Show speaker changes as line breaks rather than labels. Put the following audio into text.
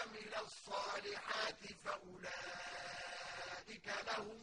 وَعَمِلَ الصَّالِحَاتِ فَأُولَٰئِكَ لَهُمْ